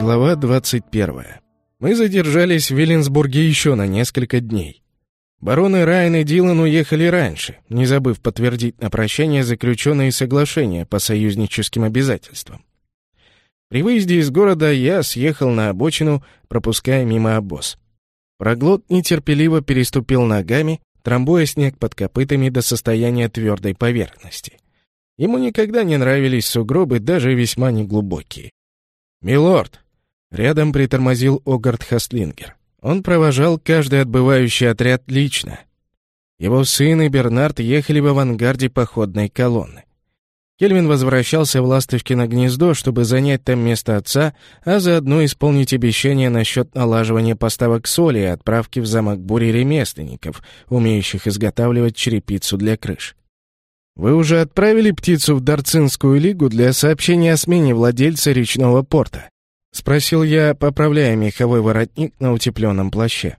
Глава 21. Мы задержались в Виленсбурге еще на несколько дней. Бароны Райан и Дилан уехали раньше, не забыв подтвердить на прощание заключенные соглашения по союзническим обязательствам. При выезде из города я съехал на обочину, пропуская мимо обоз. Проглот нетерпеливо переступил ногами, трамбуя снег под копытами до состояния твердой поверхности. Ему никогда не нравились сугробы, даже весьма неглубокие. «Милорд!» Рядом притормозил Огард Хастлингер. Он провожал каждый отбывающий отряд лично. Его сын и Бернард ехали в авангарде походной колонны. Кельвин возвращался в Ласточкино гнездо, чтобы занять там место отца, а заодно исполнить обещание насчет налаживания поставок соли и отправки в замок бури ремесленников, умеющих изготавливать черепицу для крыш. Вы уже отправили птицу в Дарцинскую лигу для сообщения о смене владельца речного порта?» — спросил я, поправляя меховой воротник на утепленном плаще.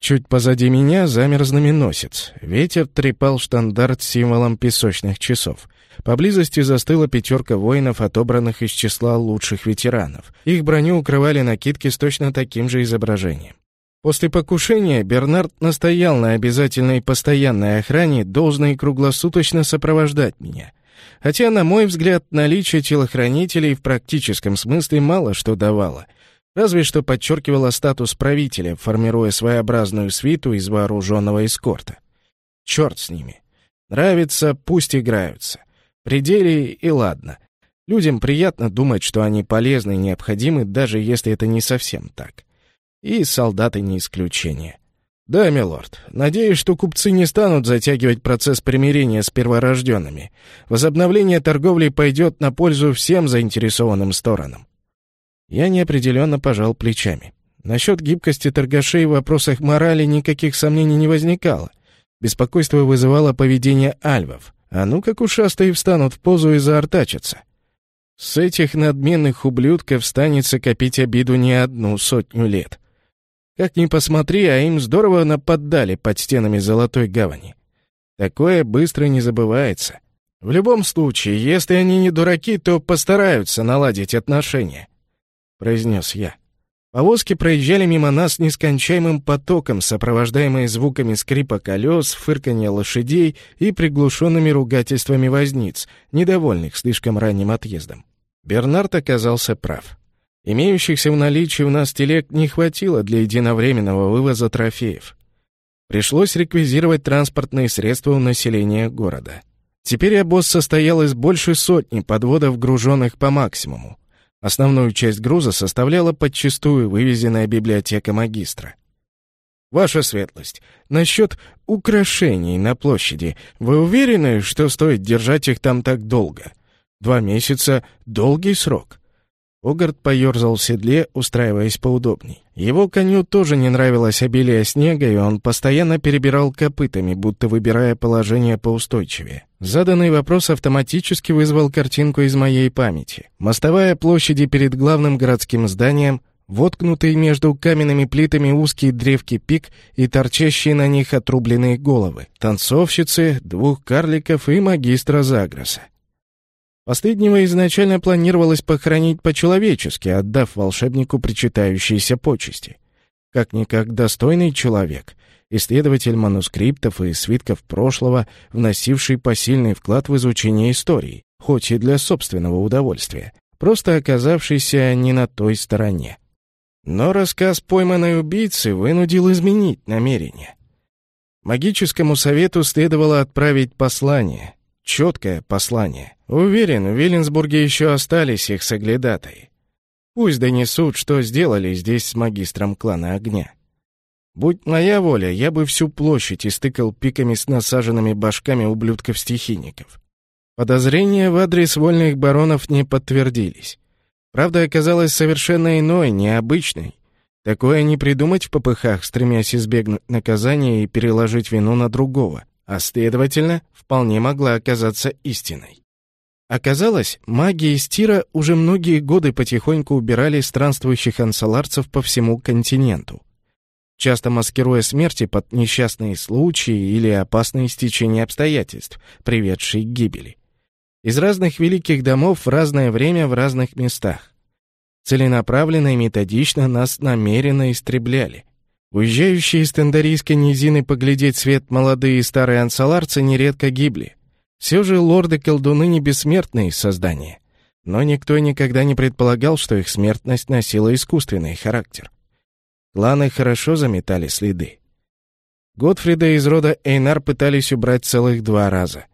Чуть позади меня замер знаменосец. Ветер трепал штандарт символом песочных часов. Поблизости застыла пятерка воинов, отобранных из числа лучших ветеранов. Их броню укрывали накидки с точно таким же изображением. После покушения Бернард настоял на обязательной постоянной охране, должной круглосуточно сопровождать меня. Хотя, на мой взгляд, наличие телохранителей в практическом смысле мало что давало. Разве что подчеркивало статус правителя, формируя своеобразную свиту из вооруженного эскорта. Черт с ними. Нравится, пусть играются. Пределе и ладно. Людям приятно думать, что они полезны и необходимы, даже если это не совсем так. И солдаты не исключение. «Да, милорд. Надеюсь, что купцы не станут затягивать процесс примирения с перворожденными. Возобновление торговли пойдет на пользу всем заинтересованным сторонам». Я неопределенно пожал плечами. Насчет гибкости торгашей в вопросах морали никаких сомнений не возникало. Беспокойство вызывало поведение альвов. А ну как ушастые встанут в позу и заортачатся. С этих надменных ублюдков станется копить обиду не одну сотню лет. Как ни посмотри, а им здорово наподдали под стенами Золотой Гавани. Такое быстро не забывается. В любом случае, если они не дураки, то постараются наладить отношения», — произнес я. Повозки проезжали мимо нас нескончаемым потоком, сопровождаемые звуками скрипа колес, фырканья лошадей и приглушенными ругательствами возниц, недовольных слишком ранним отъездом. Бернард оказался прав. Имеющихся в наличии у нас телег не хватило для единовременного вывоза трофеев. Пришлось реквизировать транспортные средства у населения города. Теперь обоз состоял из больше сотни подводов, груженных по максимуму. Основную часть груза составляла подчистую вывезенная библиотека магистра. «Ваша светлость, насчет украшений на площади, вы уверены, что стоит держать их там так долго? Два месяца — долгий срок». Огард поерзал в седле, устраиваясь поудобней. Его коню тоже не нравилось обилие снега, и он постоянно перебирал копытами, будто выбирая положение поустойчивее. Заданный вопрос автоматически вызвал картинку из моей памяти. Мостовая площади перед главным городским зданием, воткнутый между каменными плитами узкие древки пик и торчащие на них отрубленные головы, танцовщицы, двух карликов и магистра Загроса. Последнего изначально планировалось похоронить по-человечески, отдав волшебнику причитающиеся почести. Как-никак достойный человек, исследователь манускриптов и свитков прошлого, вносивший посильный вклад в изучение истории, хоть и для собственного удовольствия, просто оказавшийся не на той стороне. Но рассказ пойманной убийцы вынудил изменить намерение. Магическому совету следовало отправить послание, четкое послание, Уверен, в Виленсбурге еще остались их соглядатые. Пусть донесут, что сделали здесь с магистром клана огня. Будь моя воля, я бы всю площадь истыкал пиками с насаженными башками ублюдков-стихийников. Подозрения в адрес вольных баронов не подтвердились. Правда оказалась совершенно иной, необычной. Такое не придумать в попыхах, стремясь избегнуть наказания и переложить вину на другого, а, следовательно, вполне могла оказаться истиной. Оказалось, маги из Тира уже многие годы потихоньку убирали странствующих ансаларцев по всему континенту, часто маскируя смерти под несчастные случаи или опасные стечения обстоятельств, приведшие к гибели. Из разных великих домов в разное время в разных местах. Целенаправленно и методично нас намеренно истребляли. Уезжающие из Тендарийской низины поглядеть свет молодые и старые ансаларцы нередко гибли. Все же лорды-колдуны не бессмертные создания. Но никто никогда не предполагал, что их смертность носила искусственный характер. Кланы хорошо заметали следы. Готфрида из рода Эйнар пытались убрать целых два раза.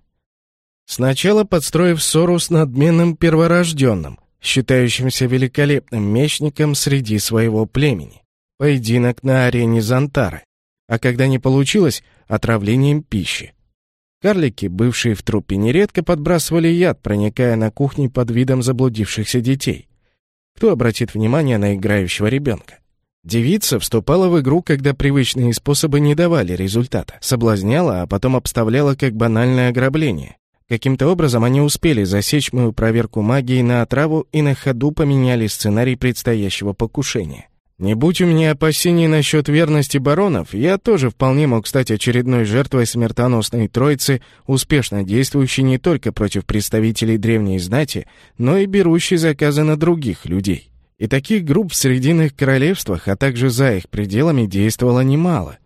Сначала подстроив ссору с надменным перворожденным, считающимся великолепным мечником среди своего племени. Поединок на арене Зантары. А когда не получилось, отравлением пищи. Карлики, бывшие в трупе, нередко подбрасывали яд, проникая на кухне под видом заблудившихся детей. Кто обратит внимание на играющего ребенка? Девица вступала в игру, когда привычные способы не давали результата. Соблазняла, а потом обставляла как банальное ограбление. Каким-то образом они успели засечь мою проверку магии на отраву и на ходу поменяли сценарий предстоящего покушения. Не будь у меня опасений насчет верности баронов, я тоже вполне мог стать очередной жертвой смертоносной троицы, успешно действующей не только против представителей древней знати, но и берущей заказы на других людей. И таких групп в Срединных Королевствах, а также за их пределами действовало немало.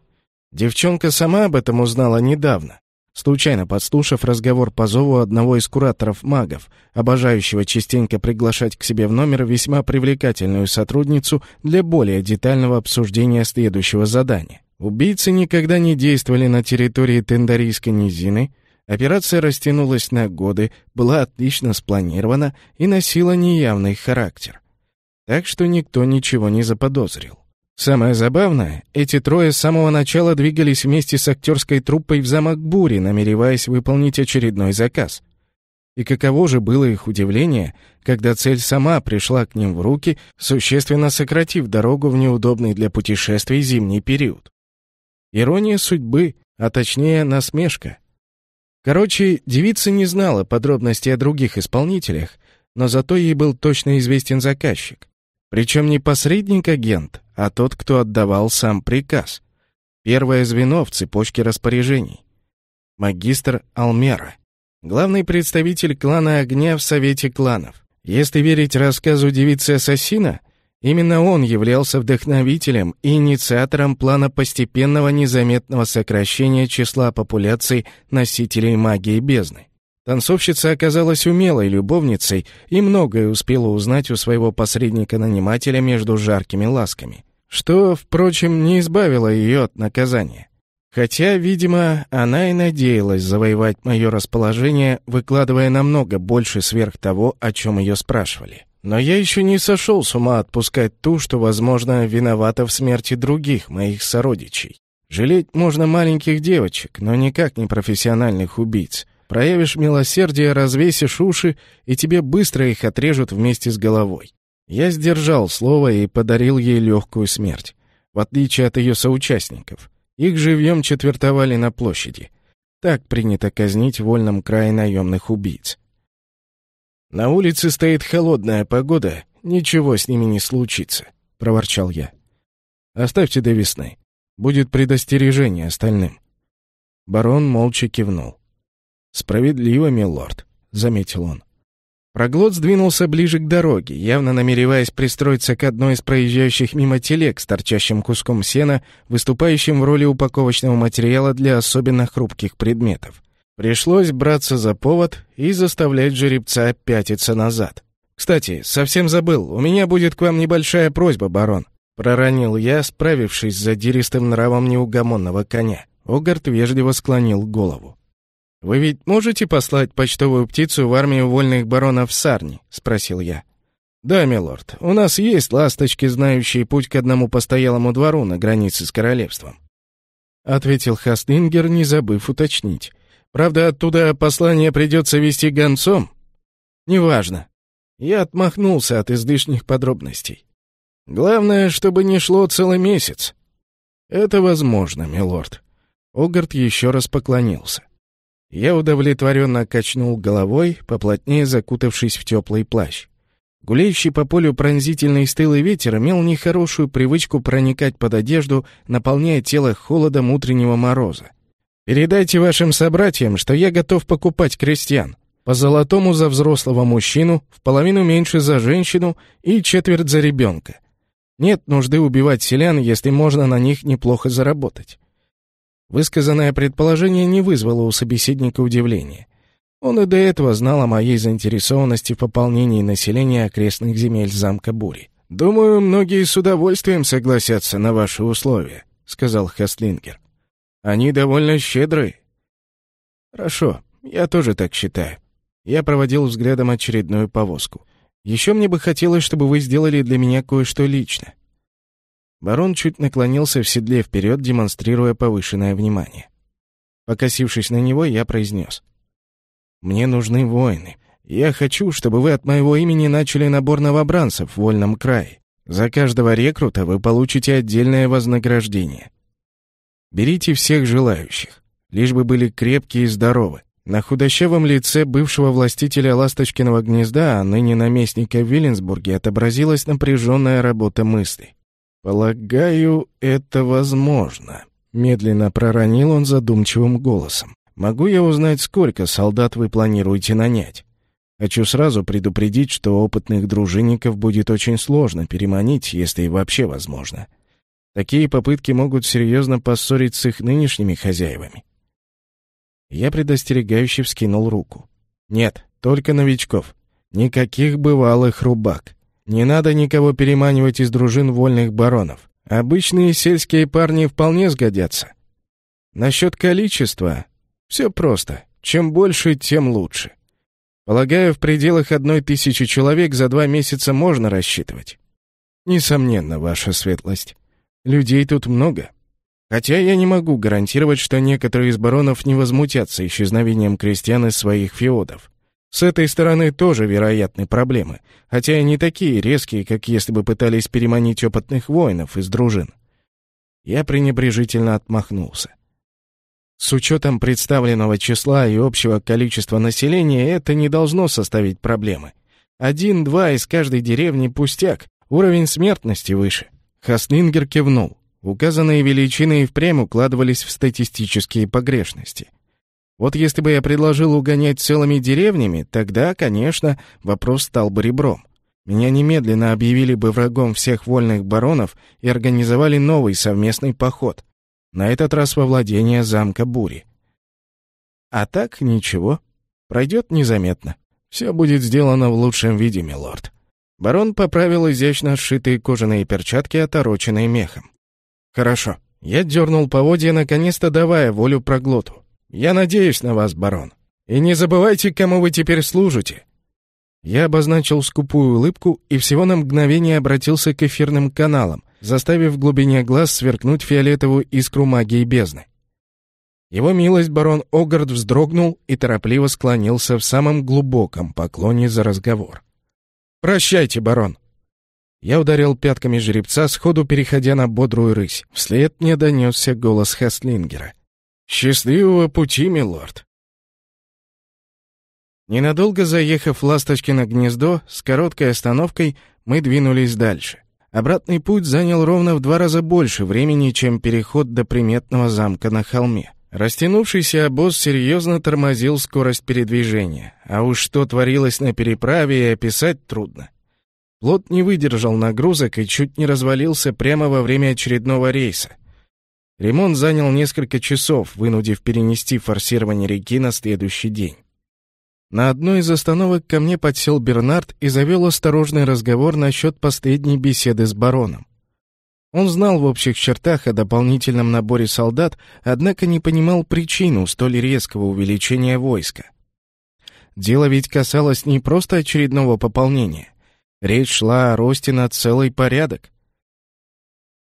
Девчонка сама об этом узнала недавно случайно подслушав разговор по зову одного из кураторов-магов, обожающего частенько приглашать к себе в номер весьма привлекательную сотрудницу для более детального обсуждения следующего задания. Убийцы никогда не действовали на территории Тендарийской низины, операция растянулась на годы, была отлично спланирована и носила неявный характер. Так что никто ничего не заподозрил. Самое забавное, эти трое с самого начала двигались вместе с актерской труппой в замок Бури, намереваясь выполнить очередной заказ. И каково же было их удивление, когда цель сама пришла к ним в руки, существенно сократив дорогу в неудобный для путешествий зимний период. Ирония судьбы, а точнее насмешка. Короче, девица не знала подробностей о других исполнителях, но зато ей был точно известен заказчик. Причем не посредник-агент, а тот, кто отдавал сам приказ. Первое звено в цепочке распоряжений. Магистр Алмера. Главный представитель клана Огня в Совете кланов. Если верить рассказу девицы-ассасина, именно он являлся вдохновителем и инициатором плана постепенного незаметного сокращения числа популяций носителей магии бездны. Танцовщица оказалась умелой любовницей и многое успела узнать у своего посредника-нанимателя между жаркими ласками, что, впрочем, не избавило ее от наказания. Хотя, видимо, она и надеялась завоевать мое расположение, выкладывая намного больше сверх того, о чем ее спрашивали. Но я еще не сошел с ума отпускать ту, что, возможно, виновата в смерти других моих сородичей. Жалеть можно маленьких девочек, но никак не профессиональных убийц. Проявишь милосердие, развесишь уши, и тебе быстро их отрежут вместе с головой. Я сдержал слово и подарил ей легкую смерть, в отличие от ее соучастников. Их живьем четвертовали на площади. Так принято казнить в вольном крае наемных убийц. «На улице стоит холодная погода, ничего с ними не случится», — проворчал я. «Оставьте до весны. Будет предостережение остальным». Барон молча кивнул. «Справедливо, милорд», — заметил он. Проглот сдвинулся ближе к дороге, явно намереваясь пристроиться к одной из проезжающих мимо телег с торчащим куском сена, выступающим в роли упаковочного материала для особенно хрупких предметов. Пришлось браться за повод и заставлять жеребца пятиться назад. «Кстати, совсем забыл, у меня будет к вам небольшая просьба, барон», — проронил я, справившись с задиристым нравом неугомонного коня. Огарт вежливо склонил голову. «Вы ведь можете послать почтовую птицу в армию вольных баронов Сарни?» — спросил я. «Да, милорд, у нас есть ласточки, знающие путь к одному постоялому двору на границе с королевством», — ответил Хастингер, не забыв уточнить. «Правда, оттуда послание придется вести гонцом?» «Неважно». Я отмахнулся от излишних подробностей. «Главное, чтобы не шло целый месяц». «Это возможно, милорд». Огарт еще раз поклонился. Я удовлетворенно качнул головой, поплотнее закутавшись в теплый плащ. Гуляющий по полю пронзительный стылый ветер имел нехорошую привычку проникать под одежду, наполняя тело холодом утреннего мороза. «Передайте вашим собратьям, что я готов покупать крестьян», По золотому за взрослого мужчину, в половину меньше за женщину и четверть за ребенка. Нет нужды убивать селян, если можно на них неплохо заработать. Высказанное предположение не вызвало у собеседника удивления. Он и до этого знал о моей заинтересованности в пополнении населения окрестных земель замка Бури. «Думаю, многие с удовольствием согласятся на ваши условия», — сказал Хастлингер. «Они довольно щедрые». «Хорошо, я тоже так считаю». Я проводил взглядом очередную повозку. «Еще мне бы хотелось, чтобы вы сделали для меня кое-что лично». Барон чуть наклонился в седле вперед, демонстрируя повышенное внимание. Покосившись на него, я произнес — мне нужны воины. Я хочу, чтобы вы от моего имени начали набор новобранцев в вольном крае. За каждого рекрута вы получите отдельное вознаграждение. Берите всех желающих, лишь бы были крепкие и здоровы. На худощавом лице бывшего властителя Ласточкиного гнезда, а ныне наместника в Виленсбурге, отобразилась напряженная работа мыслей. «Полагаю, это возможно», — медленно проронил он задумчивым голосом. Могу я узнать, сколько солдат вы планируете нанять? Хочу сразу предупредить, что опытных дружинников будет очень сложно переманить, если вообще возможно. Такие попытки могут серьезно поссорить с их нынешними хозяевами. Я предостерегающе вскинул руку. Нет, только новичков. Никаких бывалых рубак. Не надо никого переманивать из дружин вольных баронов. Обычные сельские парни вполне сгодятся. Насчет количества все просто. Чем больше, тем лучше. Полагаю, в пределах одной тысячи человек за два месяца можно рассчитывать. Несомненно, ваша светлость. Людей тут много. Хотя я не могу гарантировать, что некоторые из баронов не возмутятся исчезновением крестьян из своих феодов. С этой стороны тоже вероятны проблемы, хотя и не такие резкие, как если бы пытались переманить опытных воинов из дружин. Я пренебрежительно отмахнулся. С учетом представленного числа и общего количества населения это не должно составить проблемы. Один-два из каждой деревни пустяк, уровень смертности выше. Хаслингер кивнул. Указанные величины и впрямь укладывались в статистические погрешности. Вот если бы я предложил угонять целыми деревнями, тогда, конечно, вопрос стал бы ребром. Меня немедленно объявили бы врагом всех вольных баронов и организовали новый совместный поход на этот раз во владение замка Бури. А так ничего, пройдет незаметно. Все будет сделано в лучшем виде, милорд. Барон поправил изящно сшитые кожаные перчатки, отороченные мехом. Хорошо. Я дернул поводья, наконец-то давая волю проглоту. Я надеюсь на вас, барон. И не забывайте, кому вы теперь служите. Я обозначил скупую улыбку и всего на мгновение обратился к эфирным каналам, заставив в глубине глаз сверкнуть фиолетовую искру магии бездны. Его милость барон Огард вздрогнул и торопливо склонился в самом глубоком поклоне за разговор. «Прощайте, барон!» Я ударил пятками жеребца, сходу переходя на бодрую рысь. Вслед мне донесся голос Хастлингера. «Счастливого пути, милорд!» Ненадолго заехав в Ласточкино гнездо, с короткой остановкой мы двинулись дальше. Обратный путь занял ровно в два раза больше времени, чем переход до приметного замка на холме. Растянувшийся обоз серьезно тормозил скорость передвижения, а уж что творилось на переправе и описать трудно. Плот не выдержал нагрузок и чуть не развалился прямо во время очередного рейса. Ремонт занял несколько часов, вынудив перенести форсирование реки на следующий день. На одной из остановок ко мне подсел Бернард и завел осторожный разговор насчет последней беседы с бароном. Он знал в общих чертах о дополнительном наборе солдат, однако не понимал причину столь резкого увеличения войска. Дело ведь касалось не просто очередного пополнения. Речь шла о росте на целый порядок.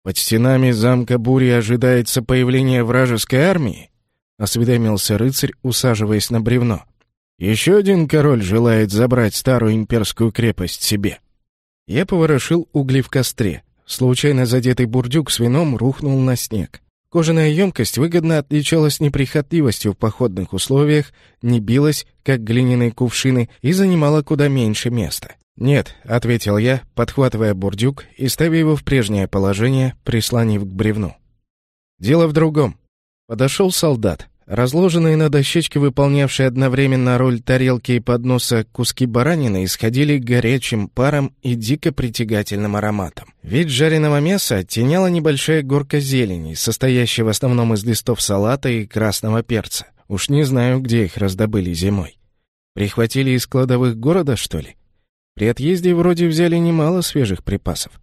«Под стенами замка Бури ожидается появление вражеской армии?» — осведомился рыцарь, усаживаясь на бревно. Еще один король желает забрать старую имперскую крепость себе. Я поворошил угли в костре. Случайно задетый бурдюк с вином рухнул на снег. Кожаная емкость выгодно отличалась неприхотливостью в походных условиях, не билась, как глиняные кувшины, и занимала куда меньше места. «Нет», — ответил я, подхватывая бурдюк и ставя его в прежнее положение, прислонив к бревну. «Дело в другом. Подошел солдат, Разложенные на дощечке, выполнявшие одновременно роль тарелки и подноса, куски баранины исходили горячим паром и дико притягательным ароматом. Вид жареного мяса оттеняла небольшая горка зелени, состоящая в основном из листов салата и красного перца. Уж не знаю, где их раздобыли зимой. Прихватили из кладовых города, что ли? При отъезде вроде взяли немало свежих припасов.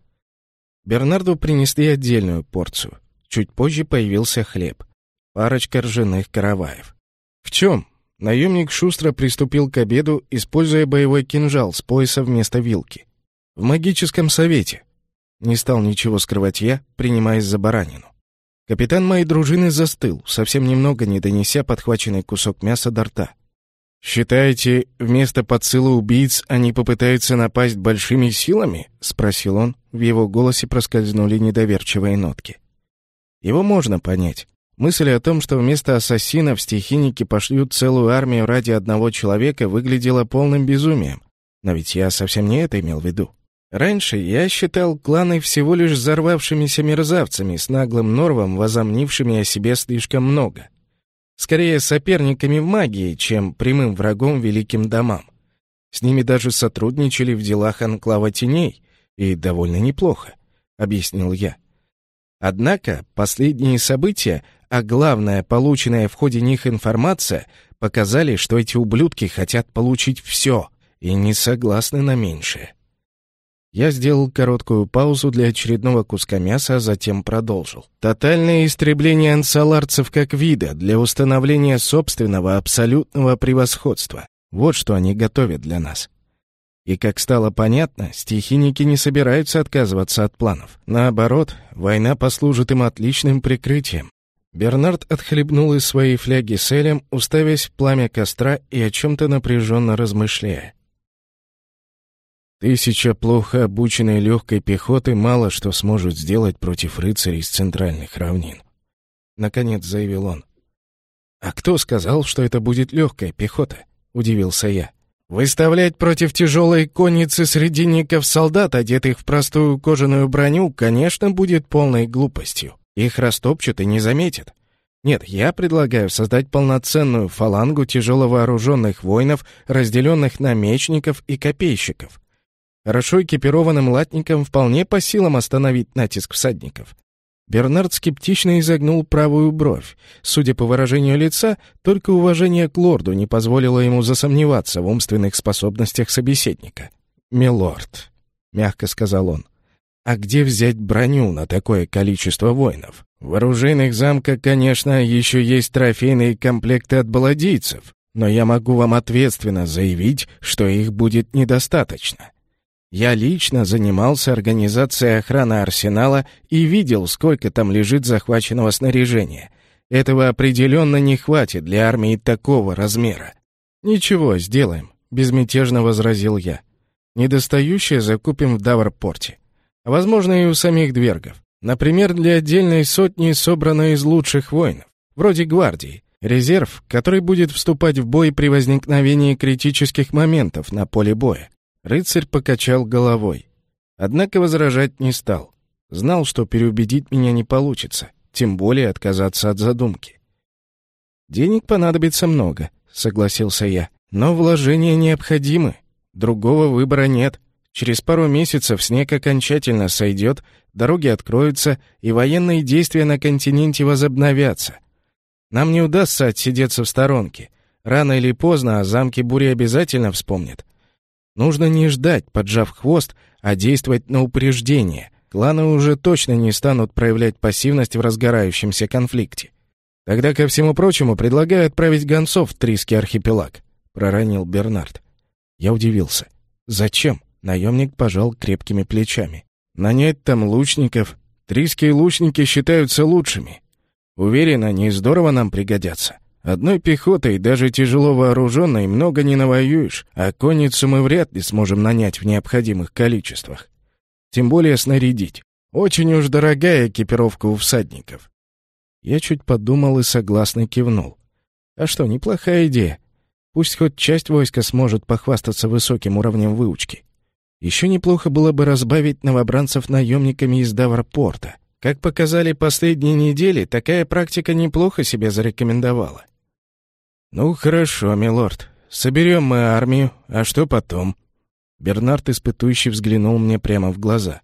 Бернарду принесли отдельную порцию. Чуть позже появился хлеб — парочка ржаных караваев. В чем? Наемник шустро приступил к обеду, используя боевой кинжал с пояса вместо вилки. В магическом совете. Не стал ничего скрывать я, принимаясь за баранину. Капитан моей дружины застыл, совсем немного не донеся подхваченный кусок мяса до рта. «Считаете, вместо подсыла убийц они попытаются напасть большими силами?» — спросил он. В его голосе проскользнули недоверчивые нотки. Его можно понять. Мысль о том, что вместо ассасинов стихийники пошлют целую армию ради одного человека, выглядела полным безумием. Но ведь я совсем не это имел в виду. Раньше я считал кланы всего лишь взорвавшимися мерзавцами с наглым норвом, возомнившими о себе слишком много. Скорее соперниками в магии, чем прямым врагом великим домам. С ними даже сотрудничали в делах Анклава Теней, и довольно неплохо, — объяснил я. Однако последние события а главное, полученная в ходе них информация, показали, что эти ублюдки хотят получить все и не согласны на меньшее. Я сделал короткую паузу для очередного куска мяса, а затем продолжил. Тотальное истребление ансаларцев как вида для установления собственного абсолютного превосходства. Вот что они готовят для нас. И, как стало понятно, стихийники не собираются отказываться от планов. Наоборот, война послужит им отличным прикрытием. Бернард отхлебнул из своей фляги с элем, уставясь в пламя костра и о чем-то напряженно размышляя. Тысяча плохо обученной легкой пехоты мало что сможет сделать против рыцарей из центральных равнин. Наконец заявил он. «А кто сказал, что это будет легкая пехота?» — удивился я. «Выставлять против тяжелой конницы срединников солдат, одетых в простую кожаную броню, конечно, будет полной глупостью. Их растопчут и не заметят. Нет, я предлагаю создать полноценную фалангу тяжеловооруженных воинов, разделенных на мечников и копейщиков. Хорошо экипированным латникам вполне по силам остановить натиск всадников. Бернард скептично изогнул правую бровь. Судя по выражению лица, только уважение к лорду не позволило ему засомневаться в умственных способностях собеседника. «Милорд», — мягко сказал он, а где взять броню на такое количество воинов? В оружейных замках, конечно, еще есть трофейные комплекты от баладийцев, но я могу вам ответственно заявить, что их будет недостаточно. Я лично занимался организацией охраны арсенала и видел, сколько там лежит захваченного снаряжения. Этого определенно не хватит для армии такого размера. «Ничего, сделаем», — безмятежно возразил я. «Недостающее закупим в Даварпорте. Возможно, и у самих двергов. Например, для отдельной сотни, собранной из лучших воинов, вроде гвардии. Резерв, который будет вступать в бой при возникновении критических моментов на поле боя. Рыцарь покачал головой. Однако возражать не стал. Знал, что переубедить меня не получится, тем более отказаться от задумки. «Денег понадобится много», — согласился я. «Но вложения необходимы. Другого выбора нет. Через пару месяцев снег окончательно сойдет, дороги откроются, и военные действия на континенте возобновятся. Нам не удастся отсидеться в сторонке. Рано или поздно о замке бури обязательно вспомнят. Нужно не ждать, поджав хвост, а действовать на упреждение. Кланы уже точно не станут проявлять пассивность в разгорающемся конфликте. Тогда, ко всему прочему, предлагаю отправить гонцов в Трийский архипелаг», — проронил Бернард. Я удивился. «Зачем?» Наемник пожал крепкими плечами. «Нанять там лучников. Трийские лучники считаются лучшими. Уверен, они здорово нам пригодятся. Одной пехотой, даже тяжело вооруженной, много не навоюешь, а конницу мы вряд ли сможем нанять в необходимых количествах. Тем более снарядить. Очень уж дорогая экипировка у всадников». Я чуть подумал и согласно кивнул. «А что, неплохая идея. Пусть хоть часть войска сможет похвастаться высоким уровнем выучки. Еще неплохо было бы разбавить новобранцев наемниками из Даварпорта. Как показали последние недели, такая практика неплохо себя зарекомендовала. «Ну, хорошо, милорд. Соберем мы армию, а что потом?» Бернард испытующий взглянул мне прямо в глаза.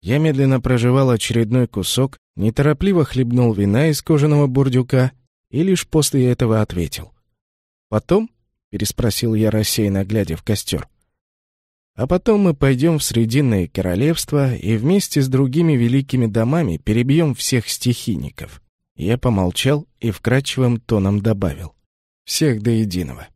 Я медленно прожевал очередной кусок, неторопливо хлебнул вина из кожаного бурдюка и лишь после этого ответил. «Потом?» — переспросил я рассеянно, глядя в костер. «А потом мы пойдем в Срединное Королевство и вместе с другими великими домами перебьем всех стихийников». Я помолчал и вкрадчивым тоном добавил. «Всех до единого».